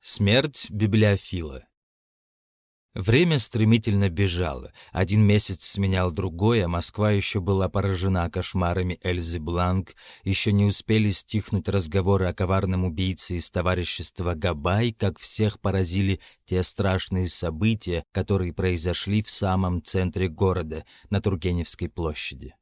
Смерть библиофила. Время стремительно бежало. Один месяц сменял другой, а Москва еще была поражена кошмарами Эльзы Бланк. Еще не успели стихнуть разговоры о коварном убийце из товарищества Габай, как всех поразили те страшные события, которые произошли в самом центре города, на Тургеневской площади.